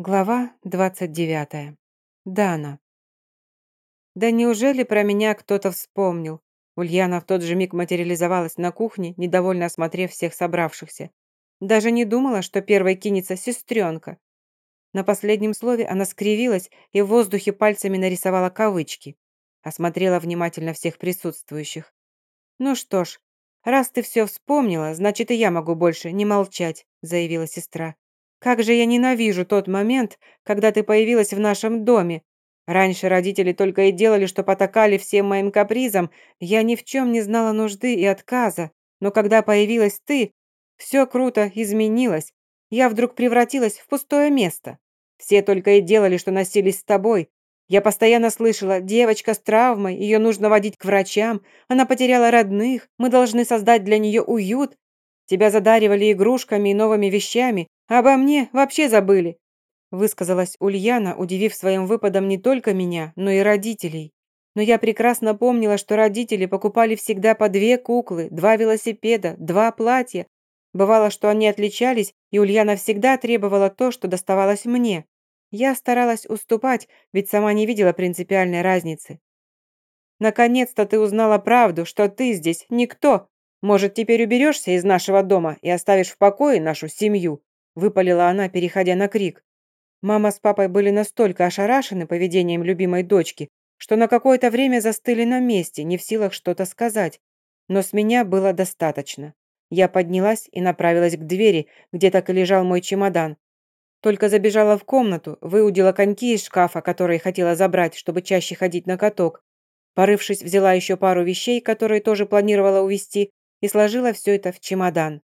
Глава 29. Дана. Да неужели про меня кто-то вспомнил? Ульяна в тот же миг материализовалась на кухне, недовольно осмотрев всех собравшихся. Даже не думала, что первой кинется сестренка. На последнем слове она скривилась и в воздухе пальцами нарисовала кавычки. Осмотрела внимательно всех присутствующих. «Ну что ж, раз ты все вспомнила, значит и я могу больше не молчать», заявила сестра. Как же я ненавижу тот момент, когда ты появилась в нашем доме. Раньше родители только и делали, что потакали всем моим капризам. Я ни в чем не знала нужды и отказа. Но когда появилась ты, все круто изменилось. Я вдруг превратилась в пустое место. Все только и делали, что носились с тобой. Я постоянно слышала, девочка с травмой, ее нужно водить к врачам, она потеряла родных, мы должны создать для нее уют. Тебя задаривали игрушками и новыми вещами, обо мне вообще забыли», высказалась Ульяна, удивив своим выпадом не только меня, но и родителей. Но я прекрасно помнила, что родители покупали всегда по две куклы, два велосипеда, два платья. Бывало, что они отличались, и Ульяна всегда требовала то, что доставалось мне. Я старалась уступать, ведь сама не видела принципиальной разницы. «Наконец-то ты узнала правду, что ты здесь никто, может, теперь уберешься из нашего дома и оставишь в покое нашу семью?» Выпалила она, переходя на крик. Мама с папой были настолько ошарашены поведением любимой дочки, что на какое-то время застыли на месте, не в силах что-то сказать. Но с меня было достаточно. Я поднялась и направилась к двери, где так и лежал мой чемодан. Только забежала в комнату, выудила коньки из шкафа, которые хотела забрать, чтобы чаще ходить на каток. Порывшись, взяла еще пару вещей, которые тоже планировала увезти, и сложила все это в чемодан.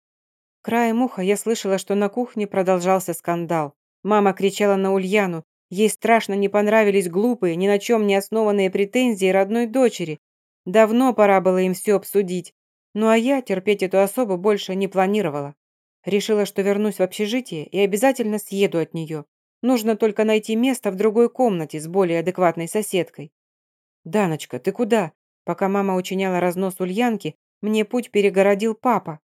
Краем уха я слышала, что на кухне продолжался скандал. Мама кричала на Ульяну. Ей страшно не понравились глупые, ни на чем не основанные претензии родной дочери. Давно пора было им все обсудить. Ну а я терпеть эту особу больше не планировала. Решила, что вернусь в общежитие и обязательно съеду от нее. Нужно только найти место в другой комнате с более адекватной соседкой. «Даночка, ты куда?» Пока мама учиняла разнос Ульянки, мне путь перегородил папа.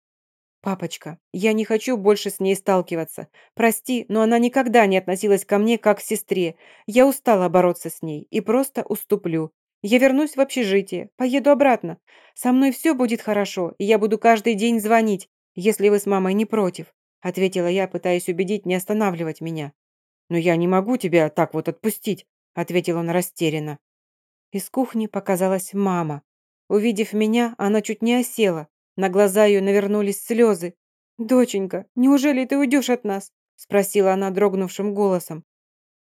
«Папочка, я не хочу больше с ней сталкиваться. Прости, но она никогда не относилась ко мне как к сестре. Я устала бороться с ней и просто уступлю. Я вернусь в общежитие, поеду обратно. Со мной все будет хорошо, и я буду каждый день звонить, если вы с мамой не против», ответила я, пытаясь убедить не останавливать меня. «Но я не могу тебя так вот отпустить», ответил он растерянно. Из кухни показалась мама. Увидев меня, она чуть не осела. На глаза ее навернулись слезы. «Доченька, неужели ты уйдешь от нас?» спросила она дрогнувшим голосом.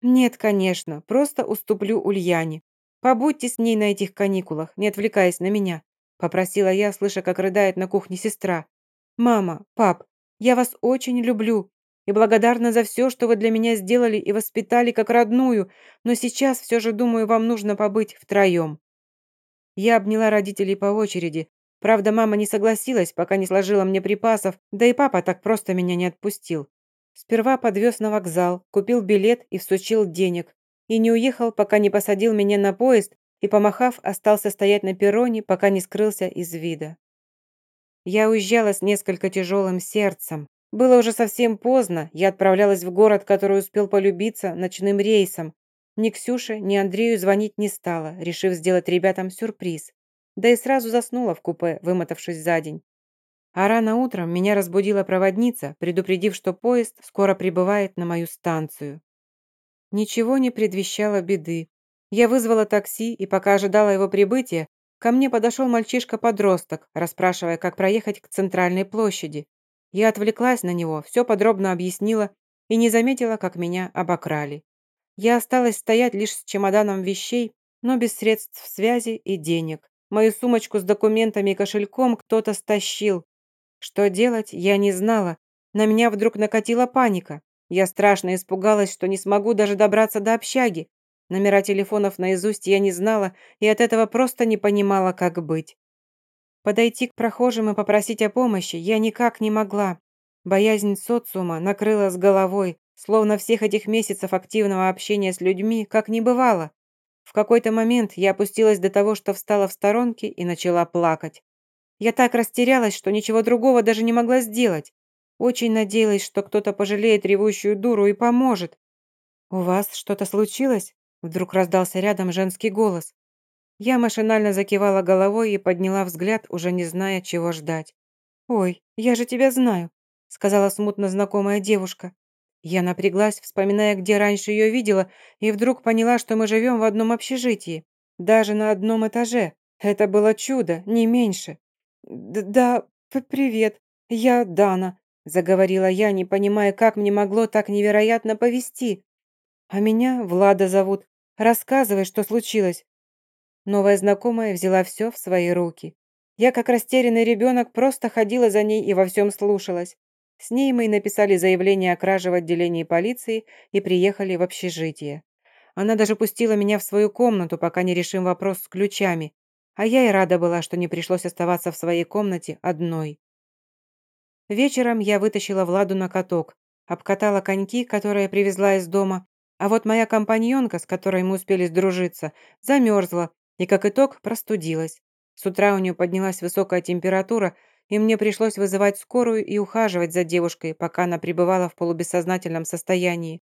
«Нет, конечно, просто уступлю Ульяне. Побудьте с ней на этих каникулах, не отвлекаясь на меня», попросила я, слыша, как рыдает на кухне сестра. «Мама, пап, я вас очень люблю и благодарна за все, что вы для меня сделали и воспитали как родную, но сейчас все же думаю, вам нужно побыть втроем». Я обняла родителей по очереди. Правда, мама не согласилась, пока не сложила мне припасов, да и папа так просто меня не отпустил. Сперва подвез на вокзал, купил билет и всучил денег. И не уехал, пока не посадил меня на поезд и, помахав, остался стоять на перроне, пока не скрылся из вида. Я уезжала с несколько тяжелым сердцем. Было уже совсем поздно, я отправлялась в город, который успел полюбиться ночным рейсом, ни Ксюше, ни Андрею звонить не стала, решив сделать ребятам сюрприз. Да и сразу заснула в купе, вымотавшись за день. А рано утром меня разбудила проводница, предупредив, что поезд скоро прибывает на мою станцию. Ничего не предвещало беды. Я вызвала такси, и пока ожидала его прибытия, ко мне подошел мальчишка-подросток, расспрашивая, как проехать к центральной площади. Я отвлеклась на него, все подробно объяснила и не заметила, как меня обокрали. Я осталась стоять лишь с чемоданом вещей, но без средств связи и денег. Мою сумочку с документами и кошельком кто-то стащил. Что делать, я не знала. На меня вдруг накатила паника. Я страшно испугалась, что не смогу даже добраться до общаги. Номера телефонов наизусть я не знала и от этого просто не понимала, как быть. Подойти к прохожим и попросить о помощи я никак не могла. Боязнь социума накрыла с головой, Словно всех этих месяцев активного общения с людьми как не бывало. В какой-то момент я опустилась до того, что встала в сторонке и начала плакать. Я так растерялась, что ничего другого даже не могла сделать. Очень надеялась, что кто-то пожалеет ревущую дуру и поможет. «У вас что-то случилось?» Вдруг раздался рядом женский голос. Я машинально закивала головой и подняла взгляд, уже не зная, чего ждать. «Ой, я же тебя знаю», — сказала смутно знакомая девушка. Я напряглась, вспоминая, где раньше ее видела, и вдруг поняла, что мы живем в одном общежитии. Даже на одном этаже. Это было чудо, не меньше. «Да, привет, я Дана», — заговорила я, не понимая, как мне могло так невероятно повести. «А меня Влада зовут. Рассказывай, что случилось». Новая знакомая взяла все в свои руки. Я, как растерянный ребенок, просто ходила за ней и во всем слушалась. С ней мы и написали заявление о краже в отделении полиции и приехали в общежитие. Она даже пустила меня в свою комнату, пока не решим вопрос с ключами. А я и рада была, что не пришлось оставаться в своей комнате одной. Вечером я вытащила Владу на каток, обкатала коньки, которые привезла из дома, а вот моя компаньонка, с которой мы успели сдружиться, замерзла и, как итог, простудилась. С утра у нее поднялась высокая температура, и мне пришлось вызывать скорую и ухаживать за девушкой, пока она пребывала в полубессознательном состоянии.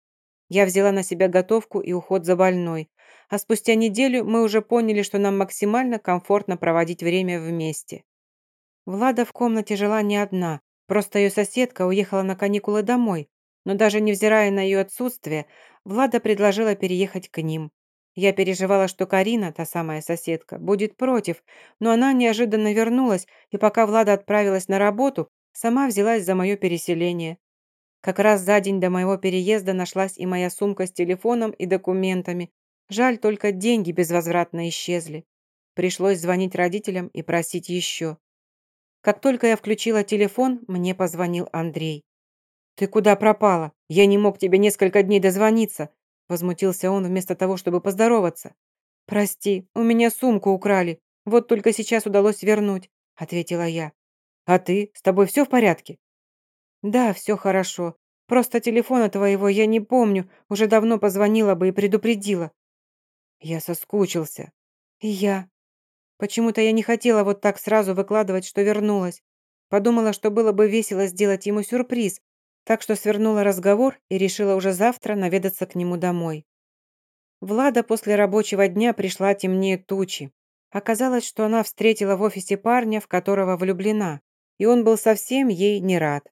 Я взяла на себя готовку и уход за больной, а спустя неделю мы уже поняли, что нам максимально комфортно проводить время вместе. Влада в комнате жила не одна, просто ее соседка уехала на каникулы домой, но даже невзирая на ее отсутствие, Влада предложила переехать к ним. Я переживала, что Карина, та самая соседка, будет против, но она неожиданно вернулась, и пока Влада отправилась на работу, сама взялась за мое переселение. Как раз за день до моего переезда нашлась и моя сумка с телефоном и документами. Жаль, только деньги безвозвратно исчезли. Пришлось звонить родителям и просить еще. Как только я включила телефон, мне позвонил Андрей. «Ты куда пропала? Я не мог тебе несколько дней дозвониться. Возмутился он вместо того, чтобы поздороваться. «Прости, у меня сумку украли. Вот только сейчас удалось вернуть», — ответила я. «А ты? С тобой все в порядке?» «Да, все хорошо. Просто телефона твоего я не помню. Уже давно позвонила бы и предупредила». Я соскучился. И я. Почему-то я не хотела вот так сразу выкладывать, что вернулась. Подумала, что было бы весело сделать ему сюрприз, так что свернула разговор и решила уже завтра наведаться к нему домой. Влада после рабочего дня пришла темнее тучи. Оказалось, что она встретила в офисе парня, в которого влюблена, и он был совсем ей не рад.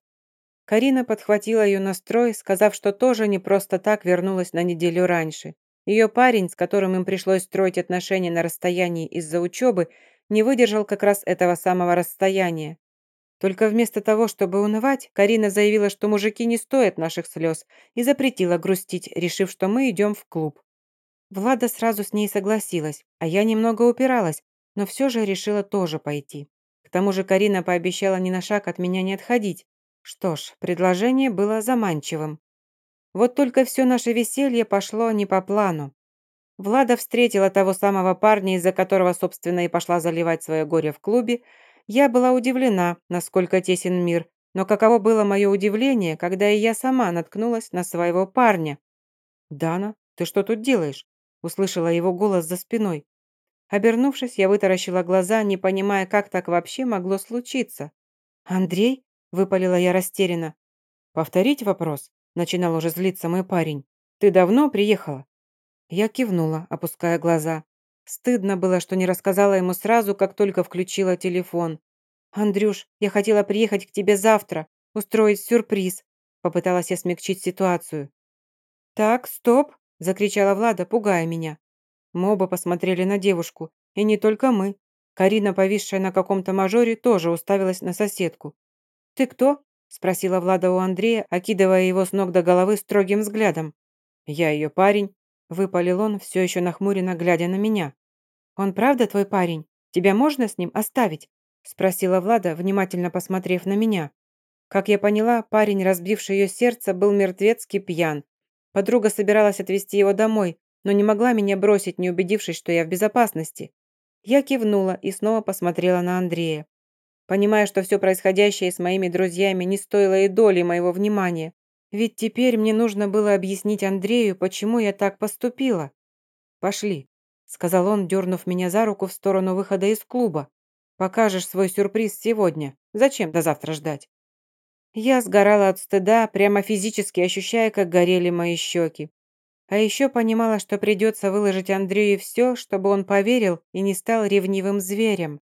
Карина подхватила ее настрой, сказав, что тоже не просто так вернулась на неделю раньше. Ее парень, с которым им пришлось строить отношения на расстоянии из-за учебы, не выдержал как раз этого самого расстояния только вместо того, чтобы унывать, Карина заявила, что мужики не стоят наших слез, и запретила грустить, решив, что мы идем в клуб. Влада сразу с ней согласилась, а я немного упиралась, но все же решила тоже пойти. К тому же Карина пообещала ни на шаг от меня не отходить. Что ж, предложение было заманчивым. Вот только все наше веселье пошло не по плану. Влада встретила того самого парня, из-за которого, собственно, и пошла заливать свое горе в клубе, я была удивлена, насколько тесен мир, но каково было мое удивление, когда и я сама наткнулась на своего парня. «Дана, ты что тут делаешь?» услышала его голос за спиной. Обернувшись, я вытаращила глаза, не понимая, как так вообще могло случиться. «Андрей?» – выпалила я растерянно. «Повторить вопрос?» – начинал уже злиться мой парень. «Ты давно приехала?» Я кивнула, опуская глаза. Стыдно было, что не рассказала ему сразу, как только включила телефон. «Андрюш, я хотела приехать к тебе завтра, устроить сюрприз», попыталась я смягчить ситуацию. «Так, стоп!» – закричала Влада, пугая меня. Мы оба посмотрели на девушку, и не только мы. Карина, повисшая на каком-то мажоре, тоже уставилась на соседку. «Ты кто?» – спросила Влада у Андрея, окидывая его с ног до головы строгим взглядом. «Я ее парень», – выпалил он, все еще нахмуренно глядя на меня. «Он правда твой парень? Тебя можно с ним оставить?» спросила Влада, внимательно посмотрев на меня. Как я поняла, парень, разбивший ее сердце, был мертвецки пьян. Подруга собиралась отвезти его домой, но не могла меня бросить, не убедившись, что я в безопасности. Я кивнула и снова посмотрела на Андрея. Понимая, что все происходящее с моими друзьями не стоило и доли моего внимания. Ведь теперь мне нужно было объяснить Андрею, почему я так поступила. «Пошли», сказал он, дернув меня за руку в сторону выхода из клуба. «Покажешь свой сюрприз сегодня. Зачем до завтра ждать?» Я сгорала от стыда, прямо физически ощущая, как горели мои щеки. А еще понимала, что придется выложить Андрею все, чтобы он поверил и не стал ревнивым зверем.